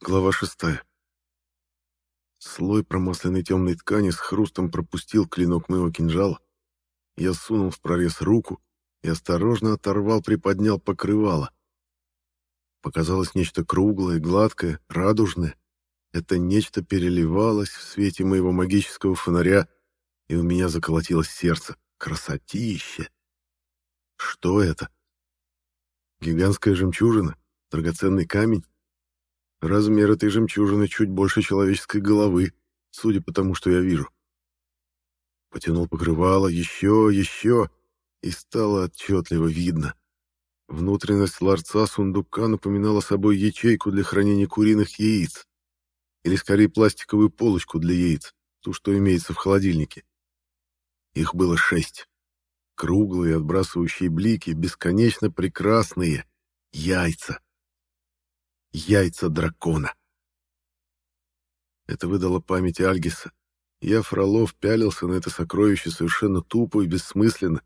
Глава шестая. Слой промасленной темной ткани с хрустом пропустил клинок моего кинжала. Я сунул в прорез руку и осторожно оторвал, приподнял покрывало. Показалось нечто круглое, гладкое, радужное. Это нечто переливалось в свете моего магического фонаря, и у меня заколотилось сердце. Красотище! Что это? Гигантская жемчужина? Драгоценный камень? Размер этой жемчужины чуть больше человеческой головы, судя по тому, что я вижу. Потянул покрывало, еще, еще, и стало отчетливо видно. Внутренность ларца сундука напоминала собой ячейку для хранения куриных яиц, или скорее пластиковую полочку для яиц, ту, что имеется в холодильнике. Их было шесть. Круглые, отбрасывающие блики, бесконечно прекрасные яйца яйца дракона. Это выдало памяти Альгиса. Я, Фролов, пялился на это сокровище совершенно тупо и бессмысленно,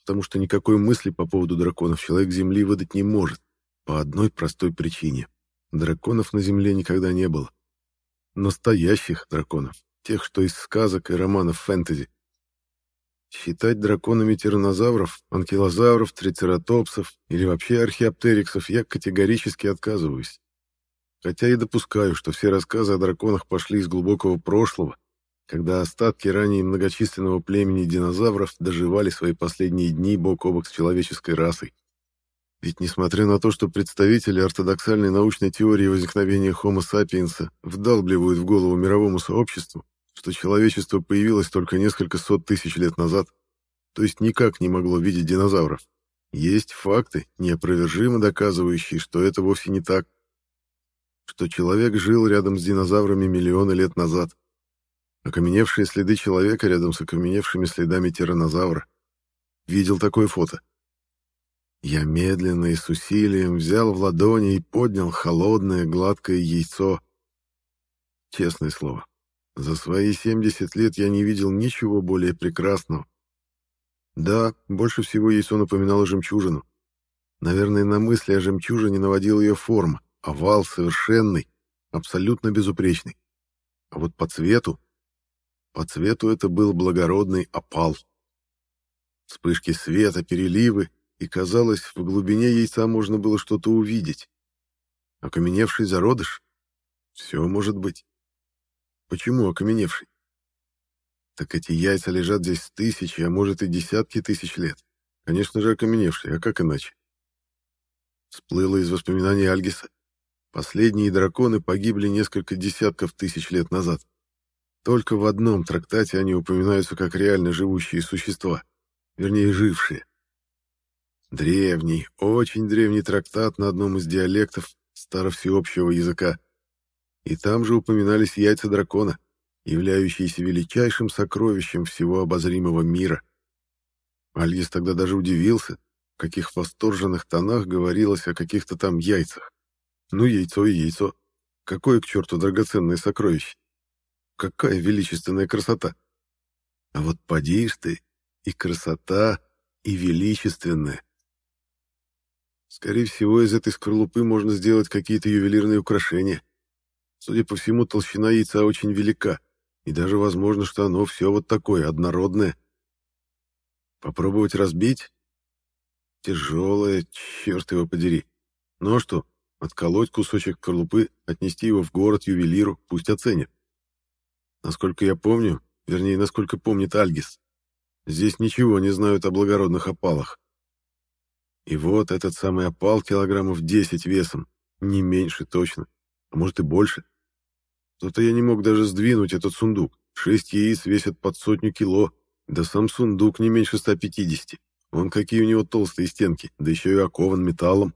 потому что никакой мысли по поводу драконов человек Земли выдать не может, по одной простой причине. Драконов на Земле никогда не было. Настоящих драконов, тех, что из сказок и романов фэнтези. Считать драконами тираннозавров, анкилозавров, трицератопсов или вообще археоптериксов я категорически отказываюсь. Хотя и допускаю, что все рассказы о драконах пошли из глубокого прошлого, когда остатки ранее многочисленного племени динозавров доживали свои последние дни бок о бок с человеческой расой. Ведь несмотря на то, что представители ортодоксальной научной теории возникновения Homo sapiens вдалбливают в голову мировому сообществу, что человечество появилось только несколько сот тысяч лет назад, то есть никак не могло видеть динозавров. Есть факты, неопровержимо доказывающие, что это вовсе не так. Что человек жил рядом с динозаврами миллионы лет назад. Окаменевшие следы человека рядом с окаменевшими следами тираннозавра. Видел такое фото. Я медленно и с усилием взял в ладони и поднял холодное гладкое яйцо. Честное слово, за свои 70 лет я не видел ничего более прекрасного. Да, больше всего яйцо напоминало жемчужину. Наверное, на мысли о жемчужине наводила ее форма, овал совершенный, абсолютно безупречный. А вот по цвету... По цвету это был благородный опал. Вспышки света, переливы, и, казалось, в глубине яйца можно было что-то увидеть. Окаменевший зародыш? Все может быть. Почему окаменевший? Так эти яйца лежат здесь тысячи, а может и десятки тысяч лет. Конечно же, окаменевшие, а как иначе? Всплыло из воспоминаний Альгиса. Последние драконы погибли несколько десятков тысяч лет назад. Только в одном трактате они упоминаются как реально живущие существа, вернее, жившие. Древний, очень древний трактат на одном из диалектов старовсеобщего языка — и там же упоминались яйца дракона, являющиеся величайшим сокровищем всего обозримого мира. Альгис тогда даже удивился, в каких восторженных тонах говорилось о каких-то там яйцах. Ну, яйцо и яйцо. Какое к черту драгоценное сокровище? Какая величественная красота! А вот поди ты, и красота, и величественная. Скорее всего, из этой скорлупы можно сделать какие-то ювелирные украшения — Судя по всему, толщина яйца очень велика, и даже возможно, что оно все вот такое, однородное. Попробовать разбить? Тяжелое, черт его подери. Ну а что, отколоть кусочек скорлупы, отнести его в город ювелиру, пусть оценят. Насколько я помню, вернее, насколько помнит Альгис, здесь ничего не знают о благородных опалах. И вот этот самый опал килограммов 10 весом, не меньше точно, а может и больше. То-то я не мог даже сдвинуть этот сундук. Шесть яиц весят под сотню кило, да сам сундук не меньше 150. Вон какие у него толстые стенки, да еще и окован металлом.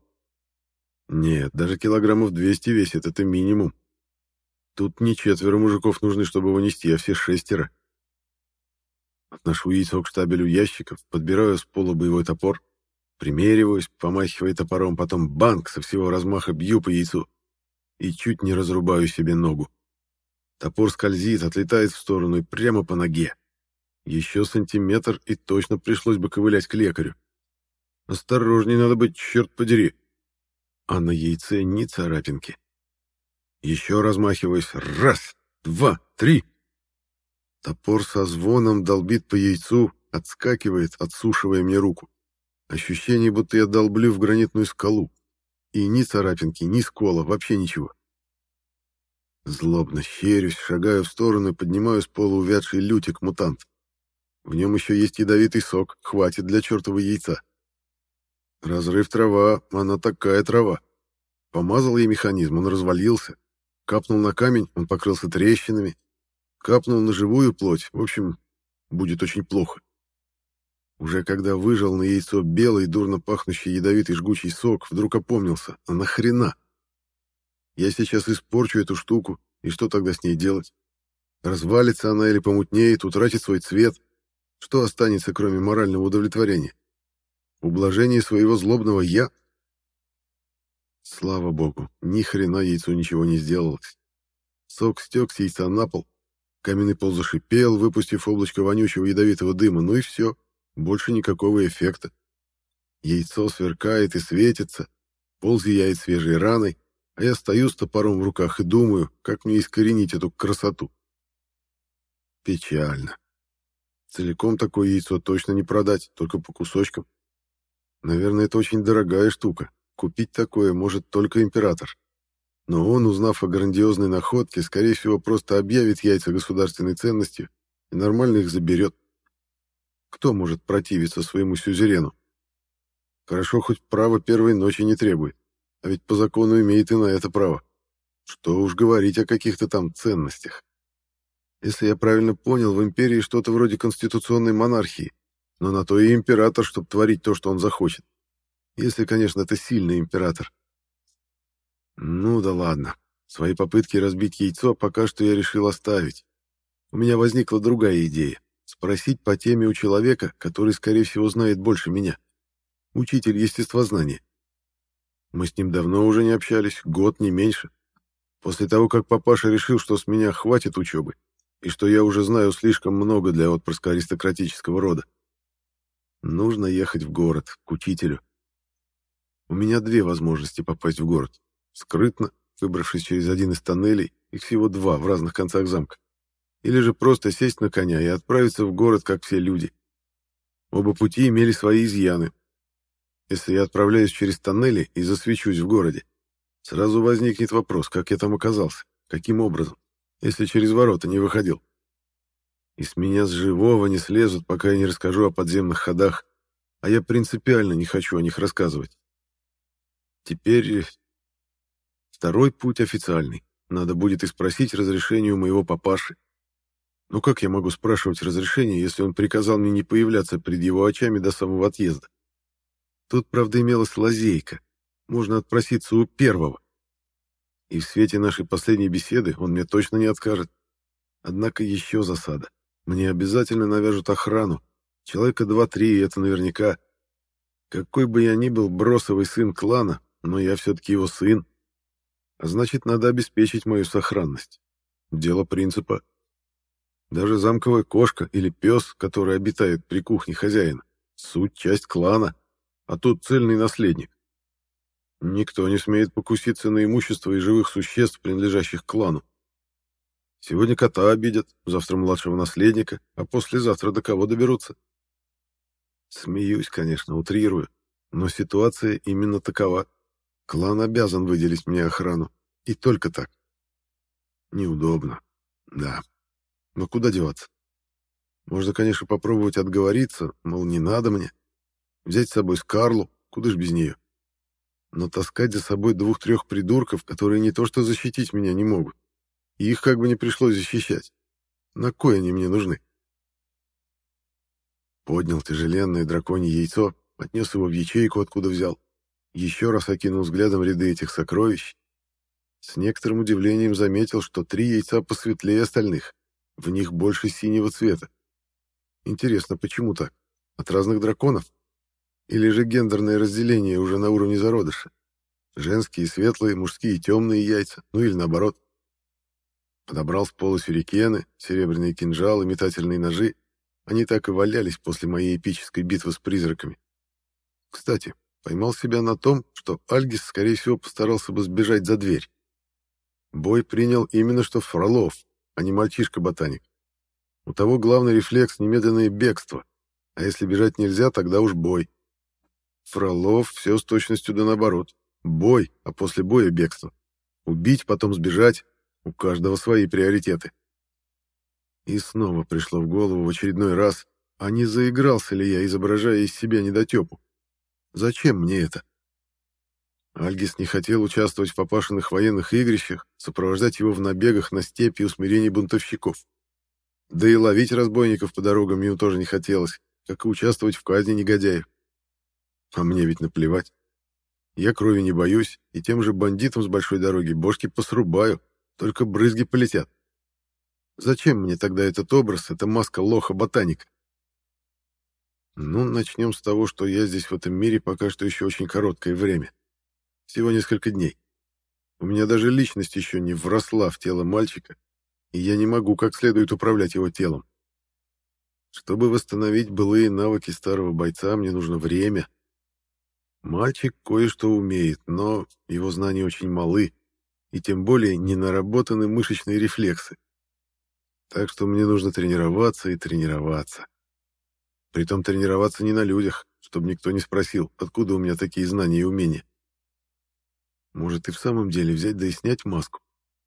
Нет, даже килограммов 200 весит, это минимум. Тут не четверо мужиков нужны, чтобы его нести, а все шестеро. Отношу яйцо к штабелю ящиков, подбираю с пола боевой топор, примериваюсь, помахивая топором, потом банк со всего размаха бью по яйцу и чуть не разрубаю себе ногу. Топор скользит, отлетает в сторону и прямо по ноге. Еще сантиметр, и точно пришлось бы ковылять к лекарю. Осторожней надо быть, черт подери. А на яйце ни царапинки. Еще размахиваясь. Раз, два, три. Топор со звоном долбит по яйцу, отскакивает, отсушивая мне руку. Ощущение, будто я долблю в гранитную скалу. И ни царапинки, ни скола, вообще ничего. Злобно щерюсь, шагаю в сторону и поднимаю с пола увядший лютик-мутант. В нем еще есть ядовитый сок, хватит для чертова яйца. Разрыв трава, она такая трава. Помазал ей механизм, он развалился. Капнул на камень, он покрылся трещинами. Капнул на живую плоть, в общем, будет очень плохо. Уже когда выжал на яйцо белый, дурно пахнущий ядовитый жгучий сок, вдруг опомнился. А нахрена? Я сейчас испорчу эту штуку, и что тогда с ней делать? Развалится она или помутнеет, утратит свой цвет. Что останется, кроме морального удовлетворения? Ублажение своего злобного «я»? Слава богу, ни хрена яйцу ничего не сделалось. Сок стек с яйца на пол, каменный пол зашипел, выпустив облачко вонючего ядовитого дыма, ну и все, больше никакого эффекта. Яйцо сверкает и светится, пол зияет свежей раной, а я стою с топором в руках и думаю, как мне искоренить эту красоту. Печально. Целиком такое яйцо точно не продать, только по кусочкам. Наверное, это очень дорогая штука. Купить такое может только император. Но он, узнав о грандиозной находке, скорее всего, просто объявит яйца государственной ценностью и нормально их заберет. Кто может противиться своему сюзерену? Хорошо, хоть право первой ночи не требует. А ведь по закону имеет и на это право. Что уж говорить о каких-то там ценностях. Если я правильно понял, в империи что-то вроде конституционной монархии, но на то и император, чтобы творить то, что он захочет. Если, конечно, это сильный император. Ну да ладно. Свои попытки разбить яйцо пока что я решил оставить. У меня возникла другая идея. Спросить по теме у человека, который, скорее всего, знает больше меня. Учитель естествознания. Мы с ним давно уже не общались, год, не меньше. После того, как папаша решил, что с меня хватит учебы, и что я уже знаю слишком много для отпрыска аристократического рода. Нужно ехать в город, к учителю. У меня две возможности попасть в город. Скрытно, выбравшись через один из тоннелей, их всего два в разных концах замка. Или же просто сесть на коня и отправиться в город, как все люди. Оба пути имели свои изъяны, если я отправляюсь через тоннели и засвечусь в городе, сразу возникнет вопрос, как я там оказался, каким образом, если через ворота не выходил. И с меня с живого не слезут, пока я не расскажу о подземных ходах, а я принципиально не хочу о них рассказывать. Теперь второй путь официальный. Надо будет и спросить разрешение у моего папаши. Ну как я могу спрашивать разрешение, если он приказал мне не появляться перед его очами до самого отъезда? Тут, правда, имелась лазейка. Можно отпроситься у первого. И в свете нашей последней беседы он мне точно не откажет. Однако еще засада. Мне обязательно навяжут охрану. Человека два-три, и это наверняка. Какой бы я ни был бросовый сын клана, но я все-таки его сын. А значит, надо обеспечить мою сохранность. Дело принципа. Даже замковая кошка или пес, который обитает при кухне хозяина, суть часть клана а тут цельный наследник. Никто не смеет покуситься на имущество и живых существ, принадлежащих клану. Сегодня кота обидят, завтра младшего наследника, а послезавтра до кого доберутся. Смеюсь, конечно, утрирую, но ситуация именно такова. Клан обязан выделить мне охрану. И только так. Неудобно. Да. Но куда деваться? Можно, конечно, попробовать отговориться, мол, не надо мне. Взять с собой Скарлу, куда ж без нее. Но таскать за собой двух-трех придурков, которые не то что защитить меня не могут. И их как бы не пришлось защищать. На кой они мне нужны? Поднял тяжеленное драконье яйцо, отнес его в ячейку, откуда взял. Еще раз окинул взглядом ряды этих сокровищ. С некоторым удивлением заметил, что три яйца посветлее остальных. В них больше синего цвета. Интересно, почему так? От разных драконов? Или же гендерное разделение уже на уровне зародыша? Женские светлые, мужские темные яйца, ну или наоборот. Подобрал с пола сюрикены, серебряные кинжалы, метательные ножи. Они так и валялись после моей эпической битвы с призраками. Кстати, поймал себя на том, что Альгис, скорее всего, постарался бы сбежать за дверь. Бой принял именно что Фролов, а не мальчишка-ботаник. У того главный рефлекс — немедленное бегство, а если бежать нельзя, тогда уж бой. Фролов все с точностью да наоборот. Бой, а после боя бегство. Убить, потом сбежать. У каждого свои приоритеты. И снова пришло в голову в очередной раз, а не заигрался ли я, изображая из себя недотепу? Зачем мне это? Альгис не хотел участвовать в папашиных военных игрищах, сопровождать его в набегах на степи и усмирении бунтовщиков. Да и ловить разбойников по дорогам ему тоже не хотелось, как и участвовать в казни негодяев. А мне ведь наплевать. Я крови не боюсь, и тем же бандитам с большой дороги бошки посрубаю, только брызги полетят. Зачем мне тогда этот образ, эта маска лоха-ботаника? Ну, начнем с того, что я здесь в этом мире пока что еще очень короткое время. Всего несколько дней. У меня даже личность еще не вросла в тело мальчика, и я не могу как следует управлять его телом. Чтобы восстановить былые навыки старого бойца, мне нужно время. Мальчик кое-что умеет, но его знания очень малы, и тем более не наработаны мышечные рефлексы. Так что мне нужно тренироваться и тренироваться. Притом тренироваться не на людях, чтобы никто не спросил, откуда у меня такие знания и умения. Может и в самом деле взять да и снять маску.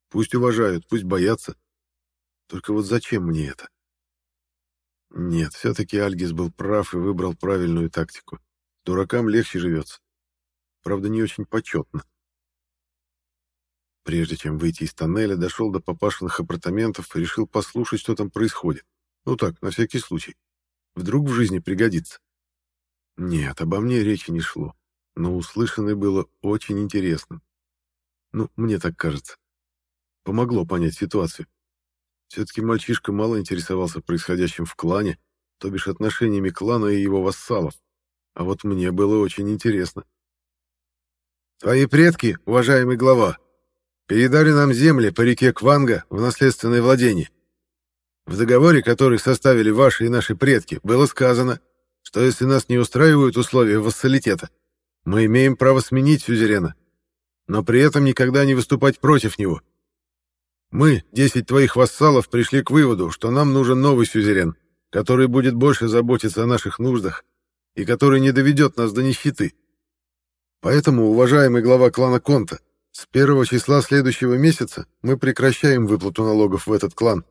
Пусть уважают, пусть боятся. Только вот зачем мне это? Нет, все-таки Альгис был прав и выбрал правильную тактику. Дуракам легче живется. Правда, не очень почетно. Прежде чем выйти из тоннеля, дошел до папашиных апартаментов и решил послушать, что там происходит. Ну так, на всякий случай. Вдруг в жизни пригодится. Нет, обо мне речи не шло, но услышанное было очень интересным. Ну, мне так кажется. Помогло понять ситуацию. Все-таки мальчишка мало интересовался происходящим в клане, то бишь отношениями клана и его вассалов. А вот мне было очень интересно. «Твои предки, уважаемый глава, передали нам земли по реке Кванга в наследственное владение. В договоре, который составили ваши и наши предки, было сказано, что если нас не устраивают условия вассалитета, мы имеем право сменить сюзерена, но при этом никогда не выступать против него. Мы, десять твоих вассалов, пришли к выводу, что нам нужен новый сюзерен, который будет больше заботиться о наших нуждах и который не доведет нас до нищеты. Поэтому, уважаемый глава клана Конта, с первого числа следующего месяца мы прекращаем выплату налогов в этот клан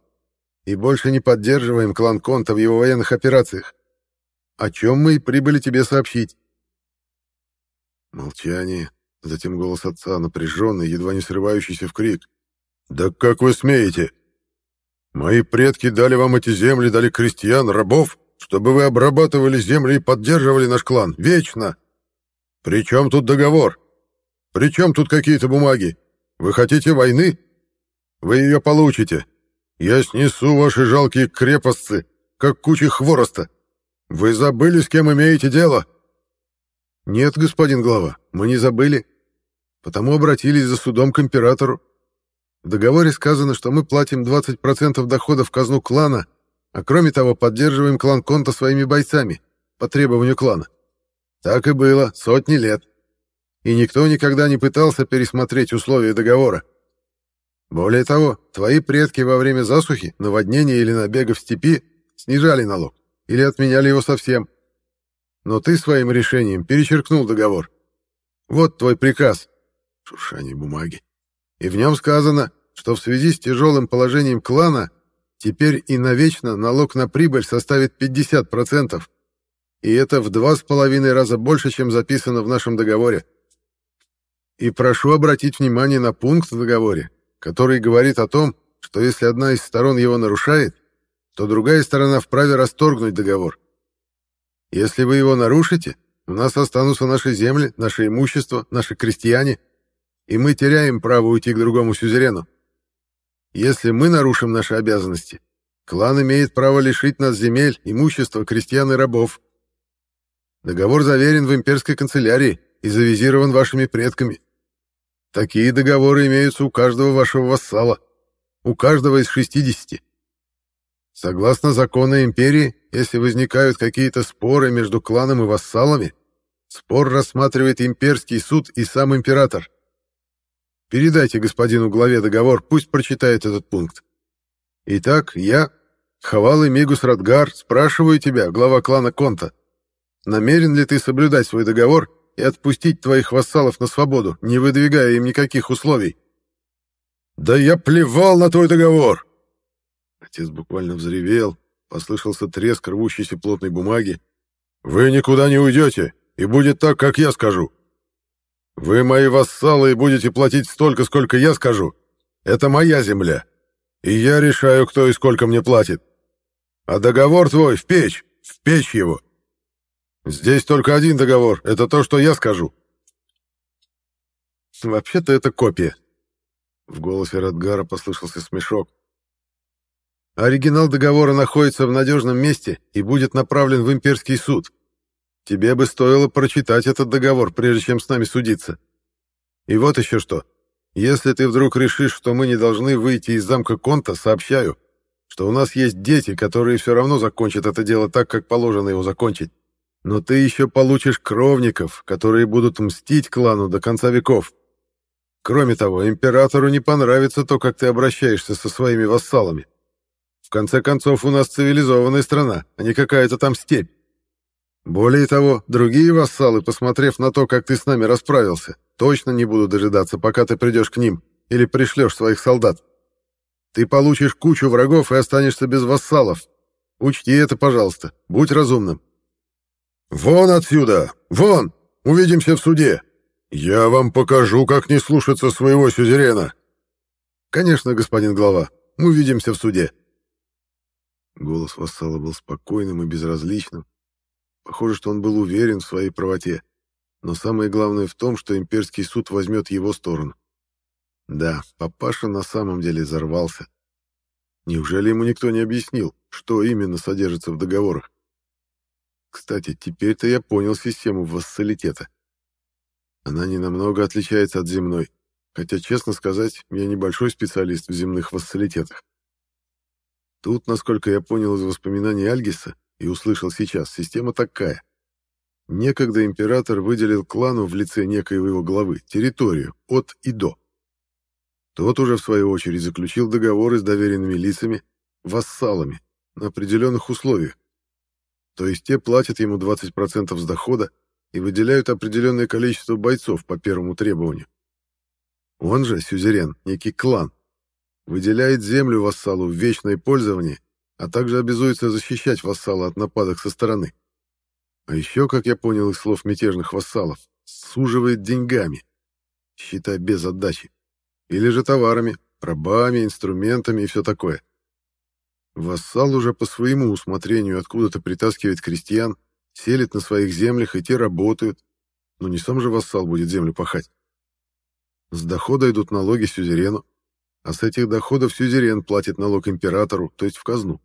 и больше не поддерживаем клан Конта в его военных операциях, о чем мы и прибыли тебе сообщить. Молчание, затем голос отца, напряженный, едва не срывающийся в крик. «Да как вы смеете? Мои предки дали вам эти земли, дали крестьян, рабов, чтобы вы обрабатывали земли и поддерживали наш клан. Вечно! При чем тут договор? При чем тут какие-то бумаги? Вы хотите войны? Вы ее получите. Я снесу ваши жалкие крепостцы, как кучи хвороста. Вы забыли, с кем имеете дело?» «Нет, господин глава, мы не забыли. Потому обратились за судом к императору. В договоре сказано, что мы платим 20% доходов в казну клана — а кроме того, поддерживаем клан Конта своими бойцами, по требованию клана. Так и было сотни лет. И никто никогда не пытался пересмотреть условия договора. Более того, твои предки во время засухи, наводнения или набега в степи снижали налог или отменяли его совсем. Но ты своим решением перечеркнул договор. Вот твой приказ. Шуршание бумаги. И в нем сказано, что в связи с тяжелым положением клана Теперь и навечно налог на прибыль составит 50%, и это в два с половиной раза больше, чем записано в нашем договоре. И прошу обратить внимание на пункт в договоре, который говорит о том, что если одна из сторон его нарушает, то другая сторона вправе расторгнуть договор. Если вы его нарушите, у нас останутся наши земли, наше имущество, наши крестьяне, и мы теряем право уйти к другому сюзерену. Если мы нарушим наши обязанности, клан имеет право лишить нас земель, имущества, крестьян и рабов. Договор заверен в имперской канцелярии и завизирован вашими предками. Такие договоры имеются у каждого вашего вассала, у каждого из 60. Согласно закону империи, если возникают какие-то споры между кланом и вассалами, спор рассматривает имперский суд и сам император. Передайте господину главе договор, пусть прочитает этот пункт. Итак, я, Хавал и Мигус Радгар, спрашиваю тебя, глава клана Конта, намерен ли ты соблюдать свой договор и отпустить твоих вассалов на свободу, не выдвигая им никаких условий? Да я плевал на твой договор! Отец буквально взревел, послышался треск рвущейся плотной бумаги. Вы никуда не уйдете, и будет так, как я скажу. Вы мои вассалы и будете платить столько, сколько я скажу. Это моя земля. И я решаю, кто и сколько мне платит. А договор твой в печь, в печь его. Здесь только один договор, это то, что я скажу. Вообще-то это копия. В голосе Радгара послышался смешок. Оригинал договора находится в надежном месте и будет направлен в имперский суд. Тебе бы стоило прочитать этот договор, прежде чем с нами судиться. И вот еще что. Если ты вдруг решишь, что мы не должны выйти из замка Конта, сообщаю, что у нас есть дети, которые все равно закончат это дело так, как положено его закончить. Но ты еще получишь кровников, которые будут мстить клану до конца веков. Кроме того, императору не понравится то, как ты обращаешься со своими вассалами. В конце концов, у нас цивилизованная страна, а не какая-то там степь. Более того, другие вассалы, посмотрев на то, как ты с нами расправился, точно не будут дожидаться, пока ты придешь к ним или пришлешь своих солдат. Ты получишь кучу врагов и останешься без вассалов. Учти это, пожалуйста. Будь разумным. Вон отсюда! Вон! Увидимся в суде! Я вам покажу, как не слушаться своего сюзерена. Конечно, господин глава. Увидимся в суде. Голос вассала был спокойным и безразличным, Похоже, что он был уверен в своей правоте. Но самое главное в том, что имперский суд возьмет его сторону. Да, папаша на самом деле взорвался. Неужели ему никто не объяснил, что именно содержится в договорах? Кстати, теперь-то я понял систему вассалитета. Она не намного отличается от земной, хотя, честно сказать, я небольшой специалист в земных вассалитетах. Тут, насколько я понял из воспоминаний Альгиса, и услышал сейчас, система такая. Некогда император выделил клану в лице некоего его главы территорию от и до. Тот уже, в свою очередь, заключил договоры с доверенными лицами, вассалами, на определенных условиях. То есть те платят ему 20% с дохода и выделяют определенное количество бойцов по первому требованию. Он же, сюзерен, некий клан, выделяет землю вассалу в вечное пользование а также обязуется защищать вассала от нападок со стороны. А еще, как я понял из слов мятежных вассалов, суживает деньгами, считай без отдачи, или же товарами, рабами, инструментами и все такое. Вассал уже по своему усмотрению откуда-то притаскивает крестьян, селит на своих землях, и те работают, но не сам же вассал будет землю пахать. С дохода идут налоги сюзерену, а с этих доходов сюзерен платит налог императору, то есть в казну.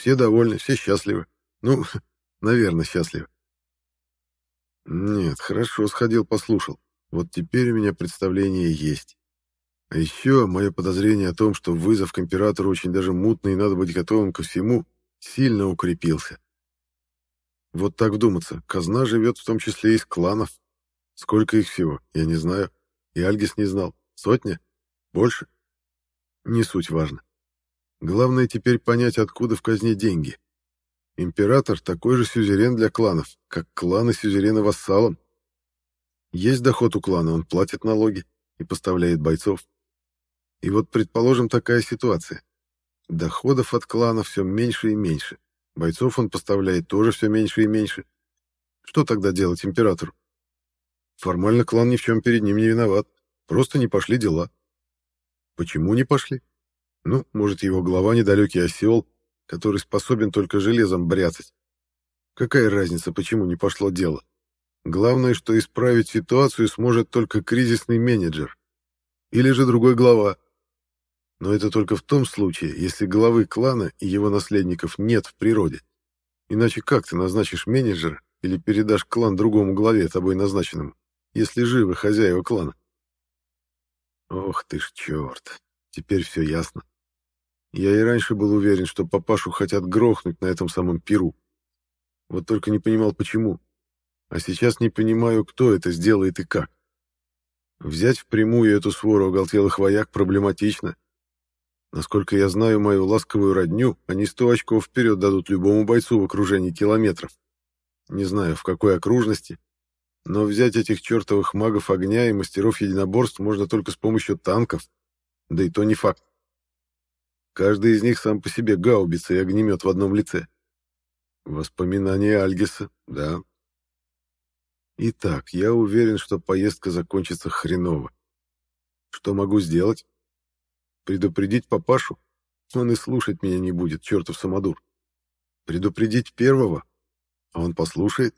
Все довольны, все счастливы. Ну, наверное, счастливы. Нет, хорошо сходил, послушал. Вот теперь у меня представление есть. А еще мое подозрение о том, что вызов к императору очень даже мутный и надо быть готовым ко всему, сильно укрепился. Вот так вдуматься, казна живет в том числе из кланов. Сколько их всего, я не знаю. И Альгис не знал. Сотня? Больше? Не суть важно. Главное теперь понять, откуда в казне деньги. Император такой же сюзерен для кланов, как кланы сюзерена вассалам. Есть доход у клана, он платит налоги и поставляет бойцов. И вот, предположим, такая ситуация. Доходов от клана все меньше и меньше. Бойцов он поставляет тоже все меньше и меньше. Что тогда делать императору? Формально клан ни в чем перед ним не виноват. Просто не пошли дела. Почему не пошли? Ну, может, его глава недалекий осел, который способен только железом бряцать. Какая разница, почему не пошло дело? Главное, что исправить ситуацию сможет только кризисный менеджер. Или же другой глава. Но это только в том случае, если главы клана и его наследников нет в природе. Иначе как ты назначишь менеджера или передашь клан другому главе, тобой назначенному, если живы хозяева клана? Ох ты ж черт, теперь все ясно. Я и раньше был уверен, что папашу хотят грохнуть на этом самом Перу. Вот только не понимал, почему. А сейчас не понимаю, кто это сделает и как. Взять впрямую эту свору оголтелых вояк проблематично. Насколько я знаю мою ласковую родню, они сто очков вперед дадут любому бойцу в окружении километров. Не знаю, в какой окружности, но взять этих чертовых магов огня и мастеров единоборств можно только с помощью танков, да и то не факт. Каждый из них сам по себе гаубица и огнемет в одном лице. Воспоминания Альгиса, да, Итак, я уверен, что поездка закончится хреново. Что могу сделать? Предупредить папашу? Он и слушать меня не будет, чертов самодур. Предупредить первого? А он послушает?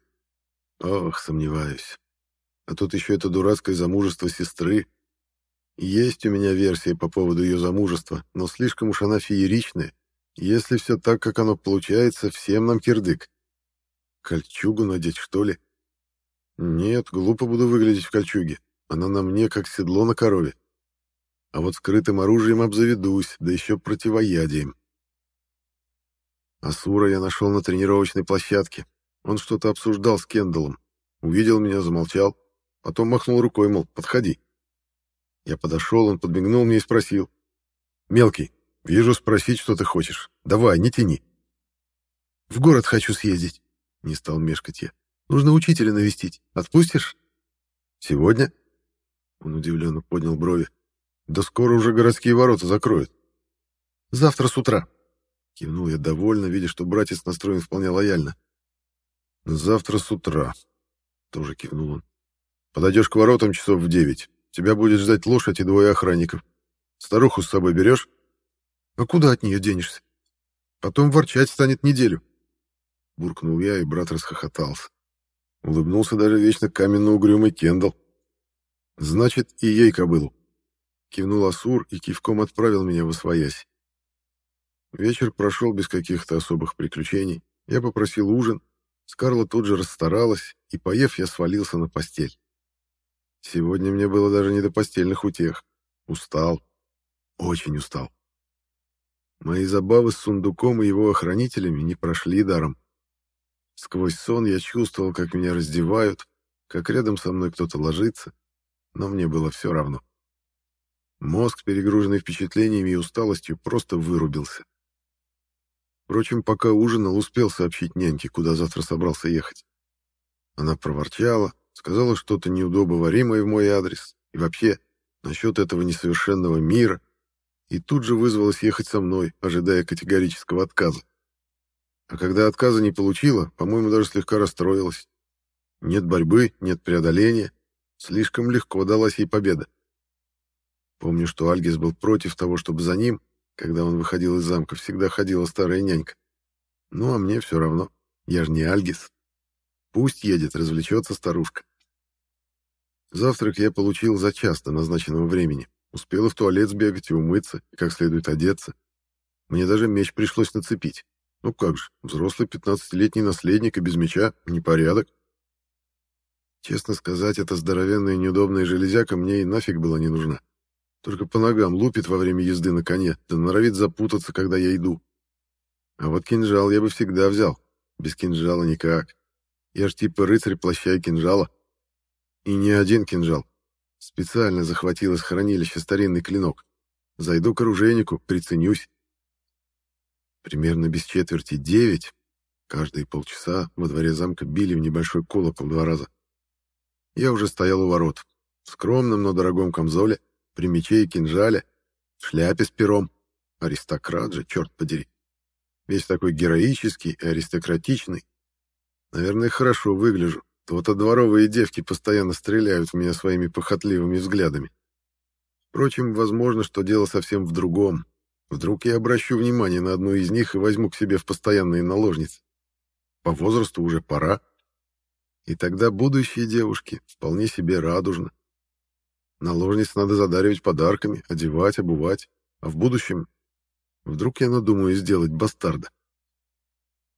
Ох, сомневаюсь. А тут еще это дурацкое замужество сестры. Есть у меня версия по поводу ее замужества, но слишком уж она фееричная. Если все так, как оно получается, всем нам кирдык. Кольчугу надеть, что ли? — нет, глупо буду выглядеть в кольчуге. Она на мне, как седло на корове. А вот скрытым оружием обзаведусь, да еще противоядием. Асура я нашел на тренировочной площадке. Он что-то обсуждал с Кендаллом. Увидел меня, замолчал. Потом махнул рукой, мол, подходи. Я подошел, он подмигнул мне и спросил. «Мелкий, вижу спросить, что ты хочешь. Давай, не тяни». «В город хочу съездить», — не стал мешкать я. Нужно учителя навестить. Отпустишь? Сегодня? Он удивленно поднял брови. Да скоро уже городские ворота закроют. Завтра с утра. Кивнул я довольно, видя, что братец настроен вполне лояльно. Завтра с утра. Тоже кивнул он. Подойдешь к воротам часов в девять. Тебя будет ждать лошадь и двое охранников. Старуху с собой берешь? А куда от нее денешься? Потом ворчать станет неделю. Буркнул я, и брат расхохотался. Улыбнулся даже вечно каменно-угрюмый Кендалл. «Значит, и ей кобылу». Кивнул Асур и кивком отправил меня в освоясь. Вечер прошел без каких-то особых приключений. Я попросил ужин. Скарла тут же расстаралась, и, поев, я свалился на постель. Сегодня мне было даже не до постельных утех. Устал. Очень устал. Мои забавы с сундуком и его охранителями не прошли даром. Сквозь сон я чувствовал, как меня раздевают, как рядом со мной кто-то ложится, но мне было все равно. Мозг, перегруженный впечатлениями и усталостью, просто вырубился. Впрочем, пока ужинал, успел сообщить няньке, куда завтра собрался ехать. Она проворчала, сказала что-то неудобоваримое в мой адрес и вообще насчет этого несовершенного мира, и тут же вызвалась ехать со мной, ожидая категорического отказа. А когда отказа не получила, по-моему, даже слегка расстроилась. Нет борьбы, нет преодоления. Слишком легко далась ей победа. Помню, что Альгис был против того, чтобы за ним, когда он выходил из замка, всегда ходила старая нянька. Ну, а мне все равно. Я же не Альгис. Пусть едет, развлечется старушка. Завтрак я получил за час до назначенного времени. Успел в туалет сбегать и умыться, и как следует одеться. Мне даже меч пришлось нацепить. Ну как же, взрослый пятнадцатилетний наследник и без меча — непорядок. Честно сказать, эта здоровенная неудобная железяка мне и нафиг была не нужна. Только по ногам лупит во время езды на коне, да норовит запутаться, когда я иду. А вот кинжал я бы всегда взял. Без кинжала никак. Я ж типа рыцарь плаща и кинжала. И не один кинжал. Специально захватил из хранилища старинный клинок. Зайду к оружейнику, приценюсь. Примерно без четверти девять, каждые полчаса во дворе замка били в небольшой колокол два раза. Я уже стоял у ворот, в скромном, но дорогом камзоле, при мече и кинжале, в шляпе с пером. Аристократ же, черт подери. Весь такой героический и аристократичный. Наверное, хорошо выгляжу. То-то дворовые девки постоянно стреляют в меня своими похотливыми взглядами. Впрочем, возможно, что дело совсем в другом. Вдруг я обращу внимание на одну из них и возьму к себе в постоянные наложницы. По возрасту уже пора. И тогда будущие девушки вполне себе радужно. Наложниц надо задаривать подарками, одевать, обувать. А в будущем вдруг я надумаю сделать бастарда.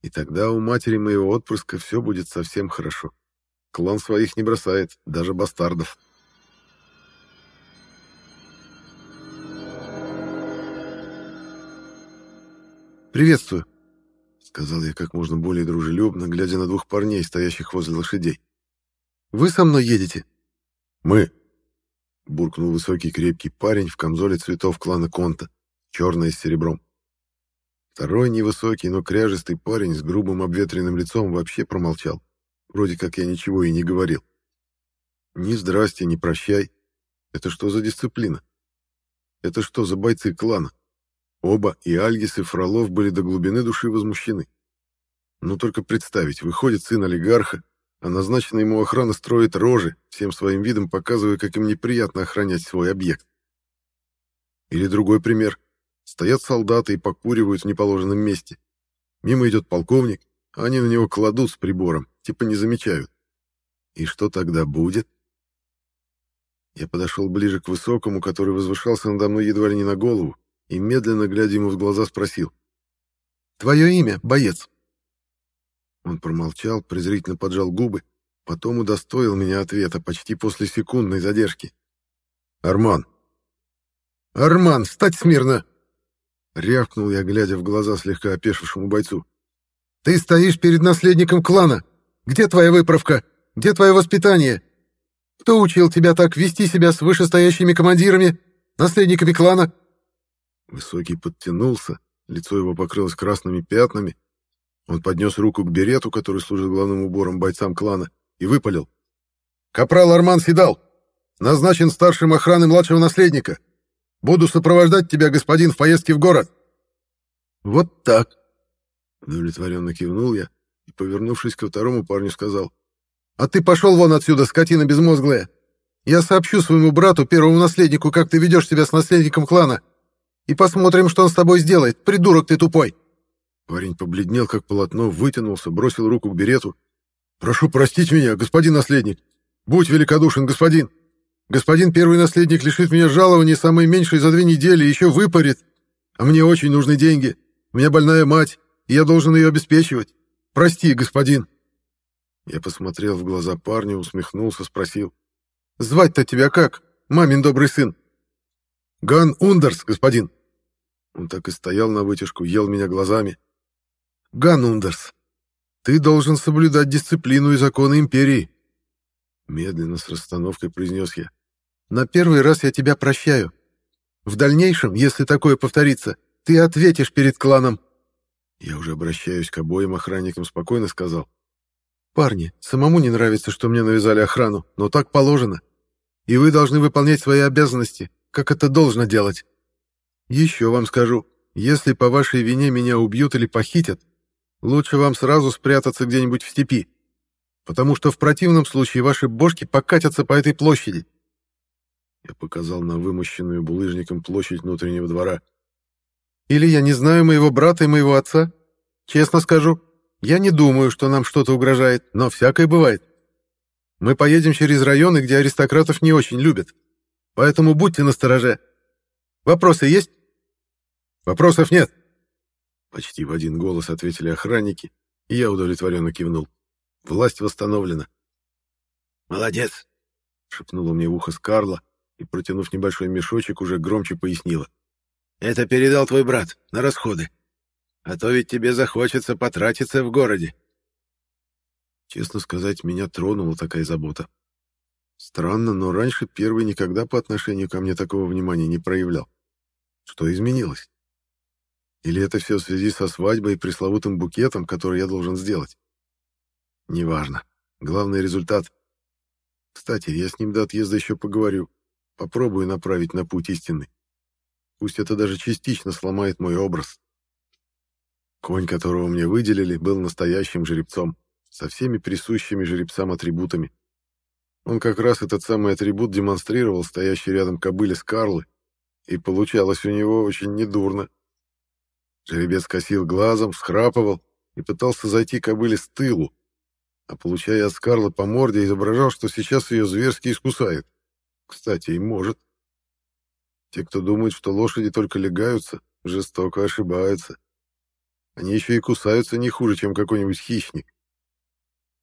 И тогда у матери моего отпрыска все будет совсем хорошо. Клан своих не бросает, даже бастардов. «Приветствую», — сказал я как можно более дружелюбно, глядя на двух парней, стоящих возле лошадей. «Вы со мной едете?» «Мы». — буркнул высокий крепкий парень в камзоле цветов клана Конта, черное с серебром. Второй невысокий, но кряжистый парень с грубым обветренным лицом вообще промолчал. Вроде как я ничего и не говорил. Ни здрасте, ни прощай. Это что за дисциплина? Это что за бойцы клана? Оба, и Альгис, и Фролов, были до глубины души возмущены. Ну только представить, выходит сын олигарха, а назначенная ему охрана строит рожи, всем своим видом показывая, как им неприятно охранять свой объект. Или другой пример. Стоят солдаты и покуривают в неположенном месте. Мимо идет полковник, а они на него кладут с прибором, типа не замечают. И что тогда будет? Я подошел ближе к высокому, который возвышался надо мной едва ли не на голову, и, медленно глядя ему в глаза, спросил. «Твое имя, боец?» Он промолчал, презрительно поджал губы, потом удостоил меня ответа почти после секундной задержки. «Арман». «Арман, встать смирно!» Рявкнул я, глядя в глаза слегка опешившему бойцу. «Ты стоишь перед наследником клана! Где твоя выправка? Где твое воспитание? Кто учил тебя так вести себя с вышестоящими командирами, наследниками клана?» Высокий подтянулся, лицо его покрылось красными пятнами. Он поднес руку к берету, который служит главным убором бойцам клана, и выпалил. «Капрал Арман Сидал, назначен старшим охраны младшего наследника. Буду сопровождать тебя, господин, в поездке в город». «Вот так», — удовлетворенно кивнул я и, повернувшись ко второму парню, сказал. «А ты пошел вон отсюда, скотина безмозглая. Я сообщу своему брату, первому наследнику, как ты ведешь себя с наследником клана, и посмотрим, что он с тобой сделает, придурок ты тупой». Парень побледнел, как полотно, вытянулся, бросил руку к берету. «Прошу простить меня, господин наследник. Будь великодушен, господин. Господин первый наследник лишит меня жалования самое меньшее за две недели и еще выпарит. А мне очень нужны деньги. У меня больная мать, и я должен ее обеспечивать. Прости, господин». Я посмотрел в глаза парню, усмехнулся, спросил. «Звать-то тебя как, мамин добрый сын?» «Ган Ундерс, господин». Он так и стоял на вытяжку, ел меня глазами. Ганундерс, ты должен соблюдать дисциплину и законы Империи. Медленно, с расстановкой произнес я. На первый раз я тебя прощаю. В дальнейшем, если такое повторится, ты ответишь перед кланом. Я уже обращаюсь к обоим охранникам, спокойно сказал. Парни, самому не нравится, что мне навязали охрану, но так положено. И вы должны выполнять свои обязанности, как это должно делать. Еще вам скажу, если по вашей вине меня убьют или похитят, Лучше вам сразу спрятаться где-нибудь в степи, потому что в противном случае ваши бошки покатятся по этой площади. Я показал на вымощенную булыжником площадь внутреннего двора. Или я не знаю моего брата и моего отца. Честно скажу, я не думаю, что нам что-то угрожает, но всякое бывает. Мы поедем через районы, где аристократов не очень любят. Поэтому будьте настороже. Вопросы есть? Вопросов нет. Почти в один голос ответили охранники, и я удовлетворенно кивнул. Власть восстановлена. «Молодец!» — шепнула мне в ухо Скарла и, протянув небольшой мешочек, уже громче пояснила. «Это передал твой брат на расходы. А то ведь тебе захочется потратиться в городе». Честно сказать, меня тронула такая забота. Странно, но раньше первый никогда по отношению ко мне такого внимания не проявлял. Что изменилось? Или это все в связи со свадьбой и пресловутым букетом, который я должен сделать? Неважно. Главный результат. Кстати, я с ним до отъезда еще поговорю. Попробую направить на путь истинный. Пусть это даже частично сломает мой образ. Конь, которого мне выделили, был настоящим жеребцом, со всеми присущими жеребцам атрибутами. Он как раз этот самый атрибут демонстрировал стоящий рядом кобыле Скарлы, и получалось у него очень недурно. Жеребец косил глазом, схрапывал и пытался зайти кобыле с тылу, а, получая от Скарла по морде, изображал, что сейчас ее зверски искусает. Кстати, и может. Те, кто думает, что лошади только легаются, жестоко ошибаются. Они еще и кусаются не хуже, чем какой-нибудь хищник.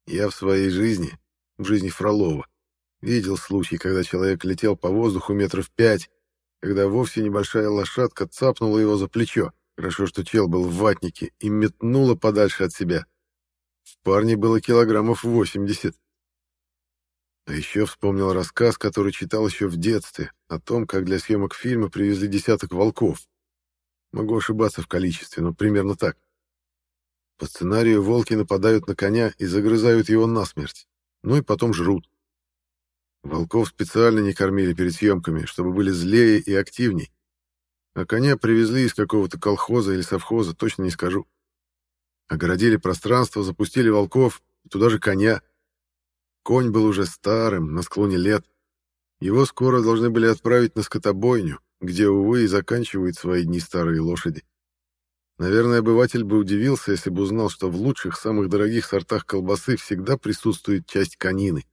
Я в своей жизни, в жизни Фролова, видел случай, когда человек летел по воздуху метров пять, когда вовсе небольшая лошадка цапнула его за плечо. Хорошо, что чел был в ватнике и метнуло подальше от себя. Парне было килограммов 80. А еще вспомнил рассказ, который читал еще в детстве, о том, как для съемок фильма привезли десяток волков. Могу ошибаться в количестве, но примерно так. По сценарию волки нападают на коня и загрызают его насмерть, ну и потом жрут. Волков специально не кормили перед съемками, чтобы были злее и активней. А коня привезли из какого-то колхоза или совхоза, точно не скажу. Огородили пространство, запустили волков, и туда же коня. Конь был уже старым, на склоне лет. Его скоро должны были отправить на скотобойню, где, увы, и заканчивают свои дни старые лошади. Наверное, обыватель бы удивился, если бы узнал, что в лучших, самых дорогих сортах колбасы всегда присутствует часть конины.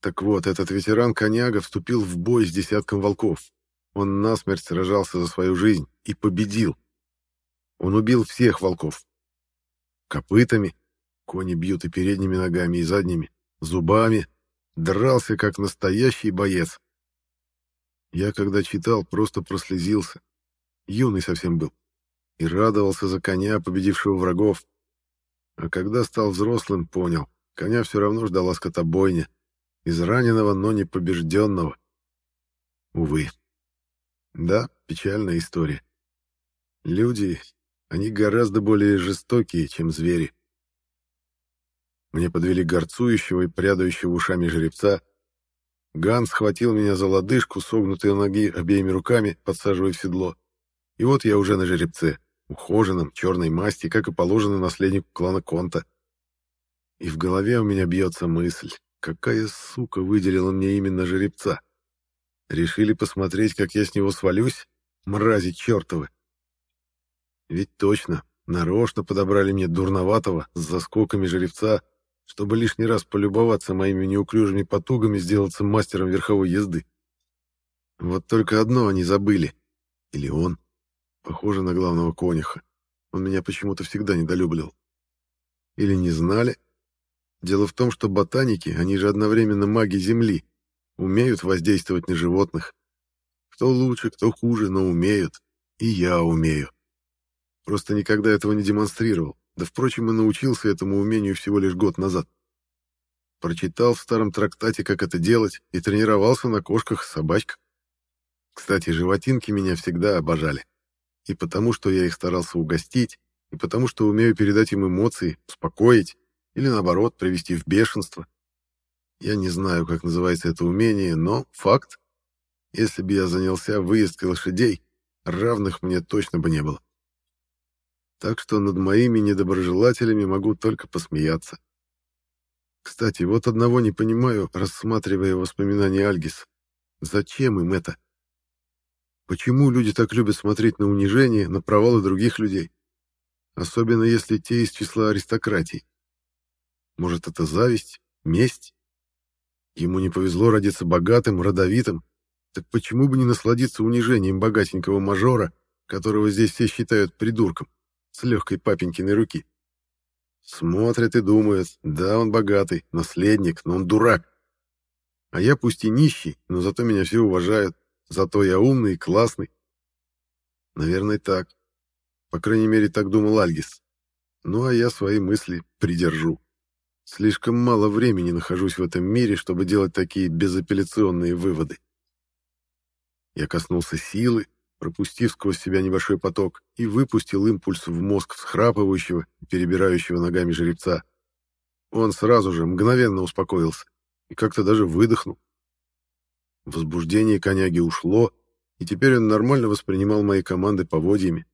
Так вот, этот ветеран-коняга вступил в бой с десятком волков. Он насмерть сражался за свою жизнь и победил. Он убил всех волков. Копытами, кони бьют и передними ногами, и задними, зубами, дрался как настоящий боец. Я, когда читал, просто прослезился. Юный совсем был. И радовался за коня, победившего врагов. А когда стал взрослым, понял, коня все равно ждала скотобойня израненного, но не побежденного. Увы. Да, печальная история. Люди, они гораздо более жестокие, чем звери. Мне подвели горцующего и прядающего ушами жеребца. Ганс схватил меня за лодыжку, согнутые ноги обеими руками, подсаживая в седло. И вот я уже на жеребце, ухоженном, черной масти, как и положено наследнику клана Конта. И в голове у меня бьется мысль. Какая сука выделила мне именно жеребца? Решили посмотреть, как я с него свалюсь? Мрази чертовы! Ведь точно, нарочно подобрали мне дурноватого с заскоками жеребца, чтобы лишний раз полюбоваться моими неуклюжими потугами сделаться мастером верховой езды. Вот только одно они забыли. Или он. Похоже на главного конюха. Он меня почему-то всегда недолюбливал. Или не знали, Дело в том, что ботаники, они же одновременно маги Земли, умеют воздействовать на животных. Кто лучше, кто хуже, но умеют. И я умею. Просто никогда этого не демонстрировал. Да, впрочем, и научился этому умению всего лишь год назад. Прочитал в старом трактате, как это делать, и тренировался на кошках и собачках. Кстати, животинки меня всегда обожали. И потому, что я их старался угостить, и потому, что умею передать им эмоции, успокоить, или, наоборот, привести в бешенство. Я не знаю, как называется это умение, но факт. Если бы я занялся выездкой лошадей, равных мне точно бы не было. Так что над моими недоброжелателями могу только посмеяться. Кстати, вот одного не понимаю, рассматривая воспоминания Альгис. Зачем им это? Почему люди так любят смотреть на унижение, на провалы других людей? Особенно если те из числа аристократии. Может, это зависть, месть? Ему не повезло родиться богатым, родовитым. Так почему бы не насладиться унижением богатенького мажора, которого здесь все считают придурком, с легкой папенькиной руки? Смотрят и думают, да, он богатый, наследник, но он дурак. А я пусть и нищий, но зато меня все уважают, зато я умный и классный. Наверное, так. По крайней мере, так думал Альгис. Ну, а я свои мысли придержу. Слишком мало времени нахожусь в этом мире, чтобы делать такие безапелляционные выводы. Я коснулся силы, пропустив сквозь себя небольшой поток, и выпустил импульс в мозг всхрапывающего и перебирающего ногами жеребца. Он сразу же мгновенно успокоился и как-то даже выдохнул. Возбуждение коняги ушло, и теперь он нормально воспринимал мои команды поводьями.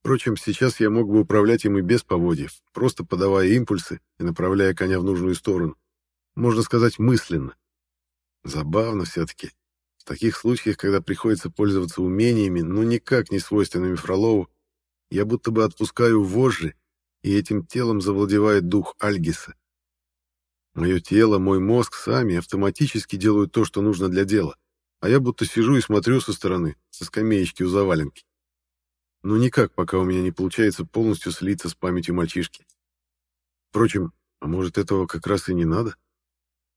Впрочем, сейчас я мог бы управлять им и без поводьев, просто подавая импульсы и направляя коня в нужную сторону. Можно сказать, мысленно. Забавно все-таки. Таких случаях, когда приходится пользоваться умениями, ну никак не свойственными Фролову, я будто бы отпускаю вожжи, и этим телом завладевает дух Альгиса. Мое тело, мой мозг сами автоматически делают то, что нужно для дела, а я будто сижу и смотрю со стороны, со скамеечки у заваленки. Но никак, пока у меня не получается полностью слиться с памятью мальчишки. Впрочем, а может этого как раз и не надо?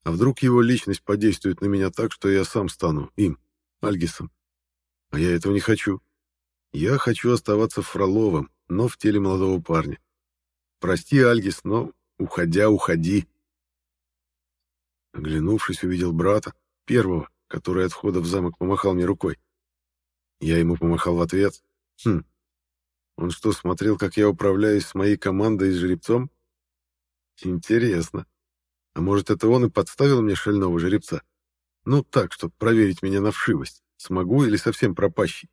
А вдруг его личность подействует на меня так, что я сам стану им, Альгисом? А я этого не хочу. Я хочу оставаться Фроловым, но в теле молодого парня. Прости, Альгис, но, уходя, уходи. Оглянувшись, увидел брата, первого, который от входа в замок помахал мне рукой. Я ему помахал в ответ. Хм, он что, смотрел, как я управляюсь с моей командой и жеребцом? Интересно. А может, это он и подставил мне шального жеребца? Ну, так, чтобы проверить меня на вшивость. Смогу или совсем пропащий?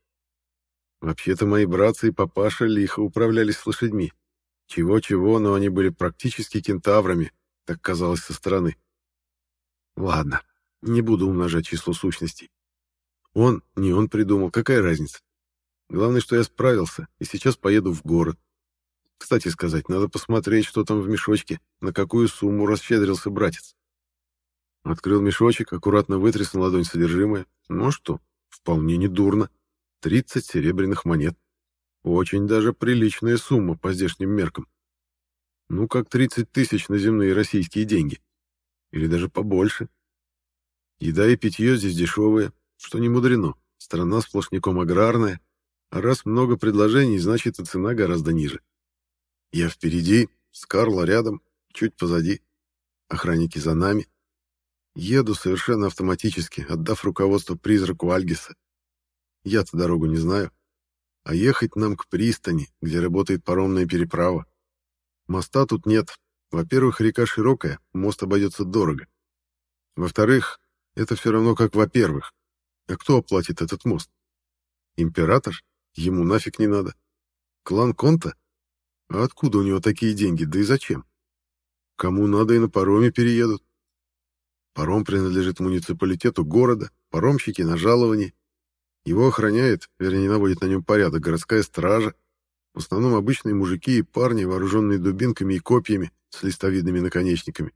Вообще-то мои братцы и папаша лихо управлялись с лошадьми. Чего-чего, но они были практически кентаврами, так казалось со стороны. Ладно, не буду умножать число сущностей. Он, не он придумал, какая разница? Главное, что я справился, и сейчас поеду в город. Кстати сказать, надо посмотреть, что там в мешочке, на какую сумму расщедрился братец. Открыл мешочек, аккуратно вытряс на ладонь содержимое. Ну а что, вполне недурно. 30 серебряных монет. Очень даже приличная сумма по здешним меркам. Ну, как 30 тысяч на земные российские деньги. Или даже побольше. Еда и питье здесь дешевые, что не мудрено. Страна сплошняком аграрная, а раз много предложений, значит и цена гораздо ниже. Я впереди, Скарла рядом, чуть позади. Охранники за нами. Еду совершенно автоматически, отдав руководство призраку Альгиса. Я-то дорогу не знаю. А ехать нам к пристани, где работает паромная переправа. Моста тут нет. Во-первых, река широкая, мост обойдется дорого. Во-вторых, это все равно как во-первых. А кто оплатит этот мост? Император? Ему нафиг не надо. Клан Конта? А откуда у него такие деньги, да и зачем? Кому надо и на пароме переедут. Паром принадлежит муниципалитету города, паромщики на жаловании. Его охраняет, вернее, наводит на нем порядок, городская стража. В основном обычные мужики и парни, вооруженные дубинками и копьями с листовидными наконечниками.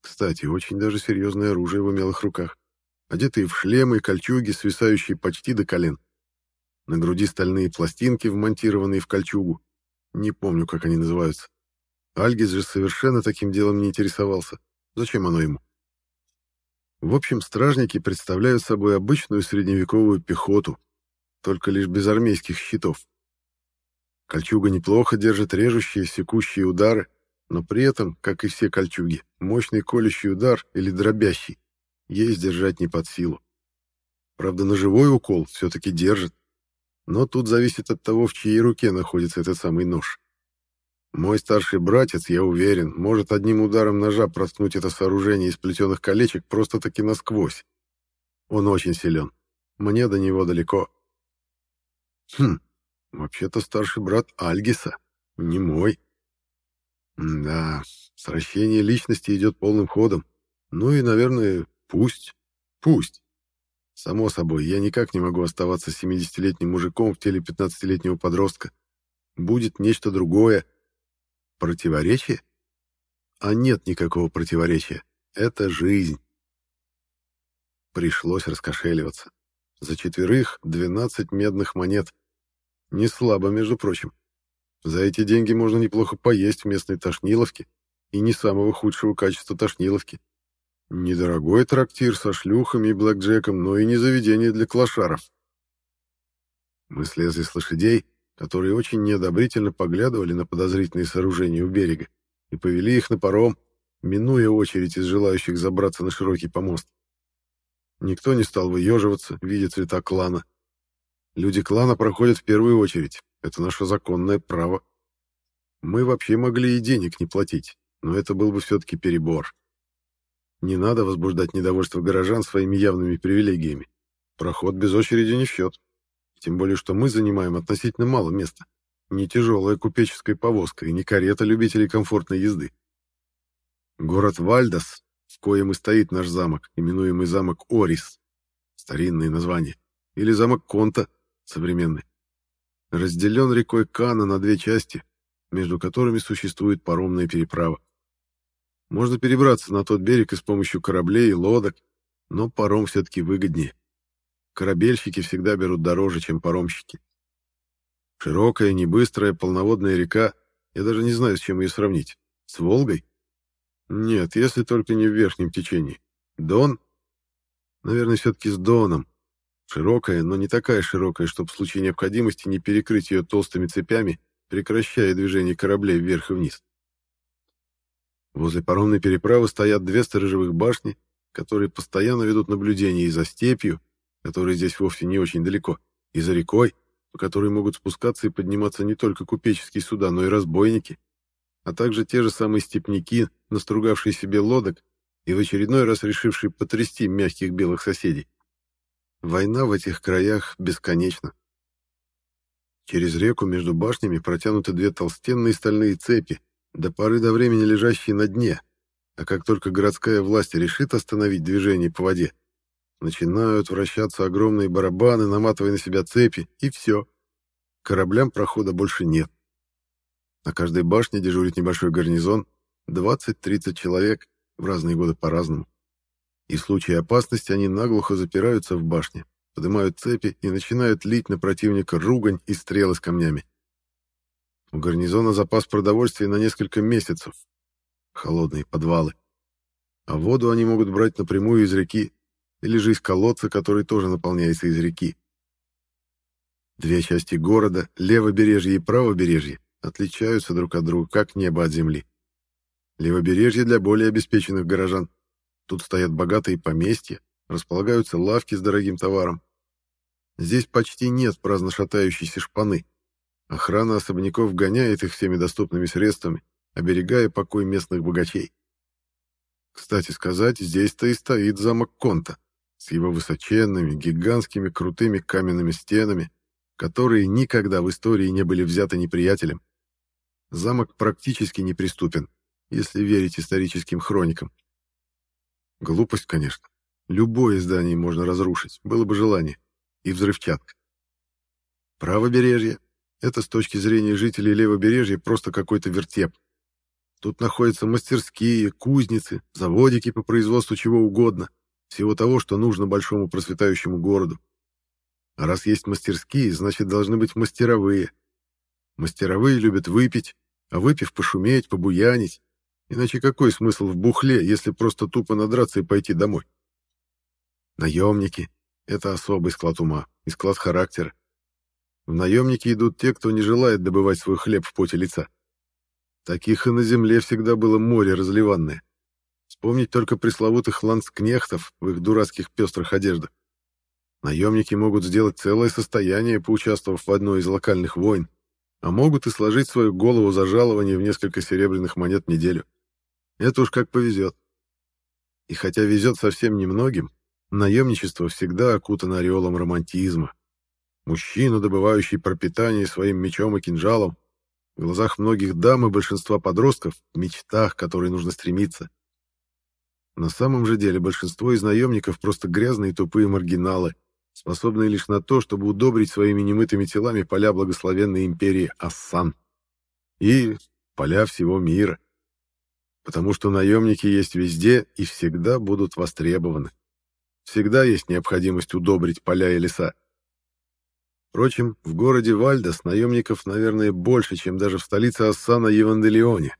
Кстати, очень даже серьезное оружие в умелых руках. Одетые в шлемы и кольчуги, свисающие почти до колен. На груди стальные пластинки, вмонтированные в кольчугу. Не помню, как они называются. Альгис же совершенно таким делом не интересовался. Зачем оно ему? В общем, стражники представляют собой обычную средневековую пехоту, только лишь без армейских щитов. Кольчуга неплохо держит режущие, секущие удары, но при этом, как и все кольчуги, мощный колющий удар или дробящий ей сдержать не под силу. Правда, ножевой укол все-таки держит. Но тут зависит от того, в чьей руке находится этот самый нож. Мой старший братец, я уверен, может одним ударом ножа проткнуть это сооружение из плетеных колечек просто-таки насквозь. Он очень силен. Мне до него далеко. Хм, вообще-то старший брат Альгиса, не мой. Да, сращение личности идет полным ходом. Ну и, наверное, пусть, пусть. Само собой, я никак не могу оставаться 70-летним мужиком в теле 15-летнего подростка. Будет нечто другое. Противоречие? А нет никакого противоречия. Это жизнь. Пришлось раскошеливаться. За четверых 12 медных монет. Не слабо, между прочим. За эти деньги можно неплохо поесть в местной тошниловке, и не самого худшего качества тошниловки. Недорогой трактир со шлюхами и блэкджеком, но и не заведение для клошаров. Мы слезли с лошадей, которые очень неодобрительно поглядывали на подозрительные сооружения у берега, и повели их на паром, минуя очередь из желающих забраться на широкий помост. Никто не стал выеживаться, видя цвета клана. Люди клана проходят в первую очередь, это наше законное право. Мы вообще могли и денег не платить, но это был бы все-таки перебор. Не надо возбуждать недовольство горожан своими явными привилегиями. Проход без очереди не в счет. Тем более, что мы занимаем относительно мало места. Не тяжелая купеческая повозка и не карета любителей комфортной езды. Город Вальдас, в коем и стоит наш замок, именуемый замок Орис, старинное название, или замок Конта, современный, разделен рекой Кана на две части, между которыми существует паромная переправа. Можно перебраться на тот берег и с помощью кораблей и лодок, но паром все-таки выгоднее. Корабельщики всегда берут дороже, чем паромщики. Широкая, небыстрая, полноводная река, я даже не знаю, с чем ее сравнить. С Волгой? Нет, если только не в верхнем течении. Дон? Наверное, все-таки с Доном. Широкая, но не такая широкая, чтобы в случае необходимости не перекрыть ее толстыми цепями, прекращая движение кораблей вверх и вниз. Возле паромной переправы стоят две сторожевых башни, которые постоянно ведут наблюдение и за степью, которая здесь вовсе не очень далеко, и за рекой, по которой могут спускаться и подниматься не только купеческие суда, но и разбойники, а также те же самые степняки, настругавшие себе лодок и в очередной раз решившие потрясти мягких белых соседей. Война в этих краях бесконечна. Через реку между башнями протянуты две толстенные стальные цепи, до поры до времени лежащие на дне, а как только городская власть решит остановить движение по воде, начинают вращаться огромные барабаны, наматывая на себя цепи, и все. Кораблям прохода больше нет. На каждой башне дежурит небольшой гарнизон, 20-30 человек, в разные годы по-разному. И в случае опасности они наглухо запираются в башне, поднимают цепи и начинают лить на противника ругань и стрелы с камнями. У гарнизона запас продовольствия на несколько месяцев. Холодные подвалы. А воду они могут брать напрямую из реки или же из колодца, который тоже наполняется из реки. Две части города, левобережье и правобережье, отличаются друг от друга, как небо от земли. Левобережье для более обеспеченных горожан. Тут стоят богатые поместья, располагаются лавки с дорогим товаром. Здесь почти нет праздно шатающейся шпаны. Охрана особняков гоняет их всеми доступными средствами, оберегая покой местных богачей. Кстати сказать, здесь-то и стоит замок Конта с его высоченными, гигантскими, крутыми каменными стенами, которые никогда в истории не были взяты неприятелем. Замок практически неприступен, если верить историческим хроникам. Глупость, конечно. Любое здание можно разрушить, было бы желание. И взрывчатка. Правобережье — это с точки зрения жителей левобережья просто какой-то вертеп. Тут находятся мастерские, кузницы, заводики по производству чего угодно, всего того, что нужно большому процветающему городу. А раз есть мастерские, значит, должны быть мастеровые. Мастеровые любят выпить, а выпив пошуметь, побуянить. Иначе какой смысл в бухле, если просто тупо надраться и пойти домой? Наемники — это особый склад ума и склад характера. В наемники идут те, кто не желает добывать свой хлеб в поте лица. Таких и на земле всегда было море разливанное. Вспомнить только пресловутых ланскнехтов в их дурацких пестрых одеждах. Наемники могут сделать целое состояние, поучаствовав в одной из локальных войн, а могут и сложить свою голову за жалование в несколько серебряных монет в неделю. Это уж как повезет. И хотя везет совсем немногим, наемничество всегда окутано ореолом романтизма. Мужчина, добывающий пропитание своим мечом и кинжалом, в глазах многих дам и большинства подростков мечтах, которые нужно стремиться. На самом же деле большинство из наемников просто грязные тупые маргиналы, способные лишь на то, чтобы удобрить своими немытыми телами поля благословенной империи Ассан. И поля всего мира. Потому что наемники есть везде и всегда будут востребованы. Всегда есть необходимость удобрить поля и леса. Впрочем, в городе Вальдас наемников, наверное, больше, чем даже в столице Ассана Евангелионе.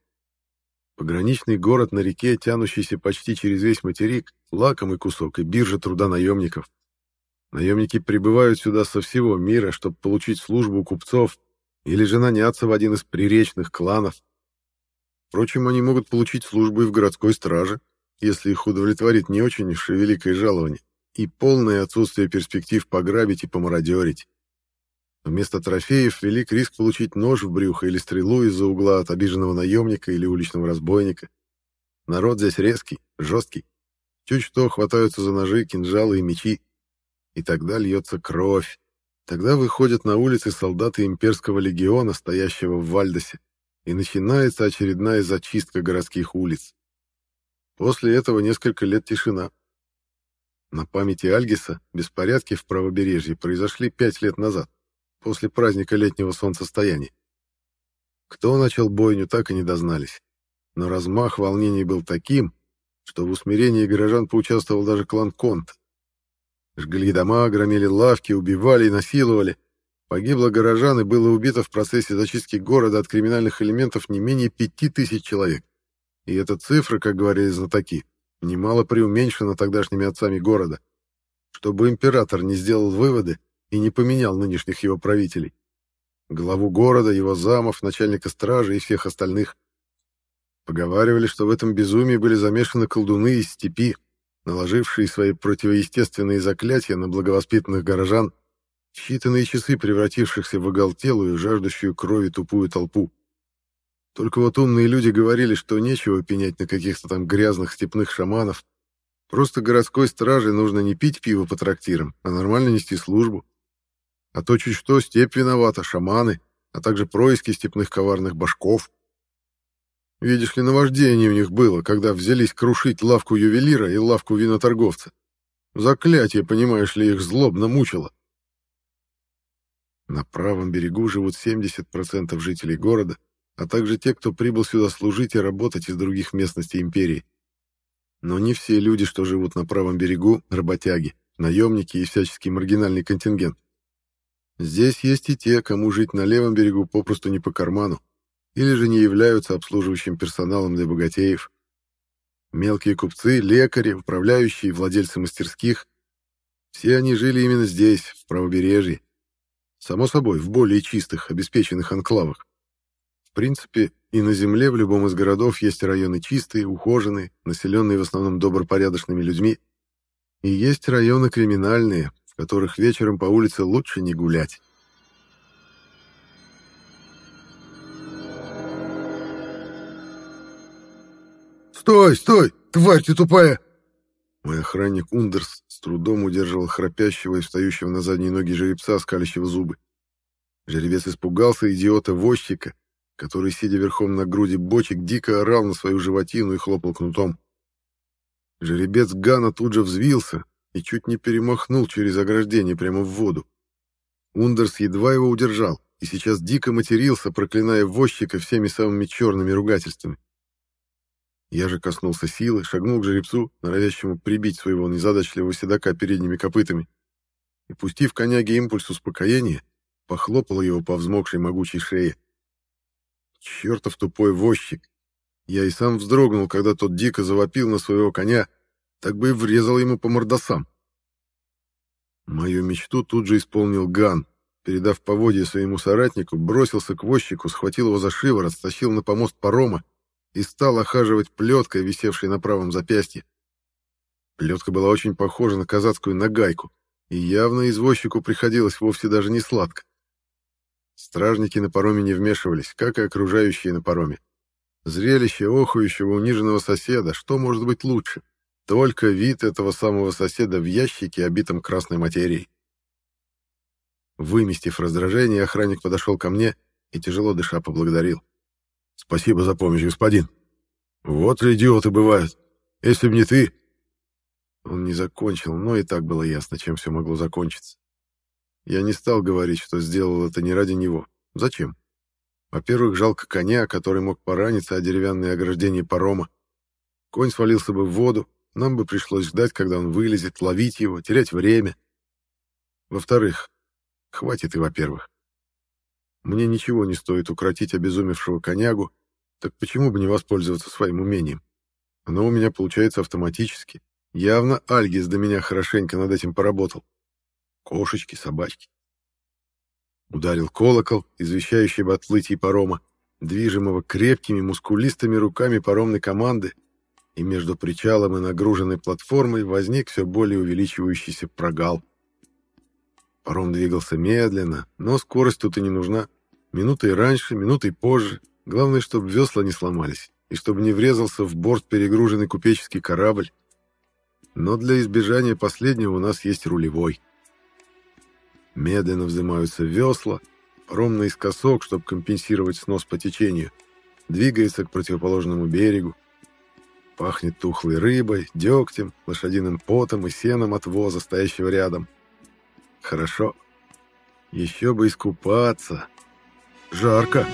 Пограничный город на реке, тянущийся почти через весь материк, лакомый кусок и биржа труда наемников. Наемники прибывают сюда со всего мира, чтобы получить службу у купцов или же наняться в один из приречных кланов. Впрочем, они могут получить службу и в городской страже, если их удовлетворит не очень уж и великое жалование, и полное отсутствие перспектив пограбить и помародерить. Вместо трофеев велик риск получить нож в брюхо или стрелу из-за угла от обиженного наемника или уличного разбойника. Народ здесь резкий, жесткий. Чуть что хватаются за ножи, кинжалы и мечи. И тогда льется кровь. Тогда выходят на улицы солдаты имперского легиона, стоящего в Вальдосе, и начинается очередная зачистка городских улиц. После этого несколько лет тишина. На памяти Альгиса беспорядки в правобережье произошли пять лет назад после праздника летнего солнцестояния. Кто начал бойню, так и не дознались. Но размах волнений был таким, что в усмирении горожан поучаствовал даже клан Конт. Жгли дома, громили лавки, убивали и насиловали. Погибло горожан и было убито в процессе зачистки города от криминальных элементов не менее пяти тысяч человек. И эта цифра, как говорили знатоки, немало преуменьшена тогдашними отцами города. Чтобы император не сделал выводы, и не поменял нынешних его правителей. Главу города, его замов, начальника стражи и всех остальных. Поговаривали, что в этом безумии были замешаны колдуны из степи, наложившие свои противоестественные заклятия на благовоспитанных горожан, в считанные часы превратившихся в оголтелую, жаждущую крови тупую толпу. Только вот умные люди говорили, что нечего пенять на каких-то там грязных степных шаманов. Просто городской страже нужно не пить пиво по трактирам, а нормально нести службу. А то чуть что, степь виновата, шаманы, а также происки степных коварных башков. Видишь ли, наваждение у них было, когда взялись крушить лавку ювелира и лавку виноторговца. Заклятие, понимаешь ли, их злобно мучило. На правом берегу живут 70% жителей города, а также те, кто прибыл сюда служить и работать из других местностей империи. Но не все люди, что живут на правом берегу, работяги, наемники и всяческий маргинальный контингент. Здесь есть и те, кому жить на левом берегу попросту не по карману, или же не являются обслуживающим персоналом для богатеев. Мелкие купцы, лекари, управляющие, владельцы мастерских — все они жили именно здесь, в правобережье. Само собой, в более чистых, обеспеченных анклавах. В принципе, и на земле в любом из городов есть районы чистые, ухоженные, населенные в основном добропорядочными людьми. И есть районы криминальные, которых вечером по улице лучше не гулять. «Стой, стой! Тварь ты тупая!» Мой охранник Ундерс с трудом удерживал храпящего и встающего на задние ноги жеребца, скалящего зубы. Жеребец испугался идиота-возчика, который, сидя верхом на груди бочек, дико орал на свою животину и хлопал кнутом. Жеребец Гана тут же взвился и чуть не перемахнул через ограждение прямо в воду. Ундерс едва его удержал и сейчас дико матерился, проклиная возчика всеми самыми черными ругательствами. Я же коснулся силы, шагнул к жеребцу, норовящему прибить своего незадачливого седока передними копытами, и, пустив коняге импульс успокоения, похлопал его по взмокшей могучей шее. Чертов тупой возчик! Я и сам вздрогнул, когда тот дико завопил на своего коня, так бы и врезал ему по мордосам. Мою мечту тут же исполнил Ган, передав поводье своему соратнику, бросился к возчику, схватил его за шиворот, стащил на помост парома и стал охаживать плеткой, висевшей на правом запястье. Плетка была очень похожа на казацкую нагайку, и явно извозчику приходилось вовсе даже не сладко. Стражники на пароме не вмешивались, как и окружающие на пароме. Зрелище охующего униженного соседа, что может быть лучше? Только вид этого самого соседа в ящике, обитом красной материей. Выместив раздражение, охранник подошел ко мне и, тяжело дыша, поблагодарил. Спасибо за помощь, господин. Вот ли идиоты бывают. Если б не ты... Он не закончил, но и так было ясно, чем все могло закончиться. Я не стал говорить, что сделал это не ради него. Зачем? Во-первых, жалко коня, который мог пораниться о деревянное ограждение парома. Конь свалился бы в воду, нам бы пришлось ждать, когда он вылезет, ловить его, терять время. Во-вторых, хватит и во-первых. Мне ничего не стоит укротить обезумевшего конягу, так почему бы не воспользоваться своим умением? Оно у меня получается автоматически. Явно Альгис до меня хорошенько над этим поработал. Кошечки, собачки. Ударил колокол, извещающий об отплытии парома, движимого крепкими мускулистыми руками паромной команды, и между причалом и нагруженной платформой возник все более увеличивающийся прогал. Паром двигался медленно, но скорость тут и не нужна. Минутой раньше, минутой позже. Главное, чтобы весла не сломались, и чтобы не врезался в борт перегруженный купеческий корабль. Но для избежания последнего у нас есть рулевой. Медленно взымаются весла, паром наискосок, чтобы компенсировать снос по течению, двигается к противоположному берегу. Пахнет тухлой рыбой, дегтем, лошадиным потом и сеном от воза, стоящего рядом. Хорошо. Еще бы искупаться. Жарко.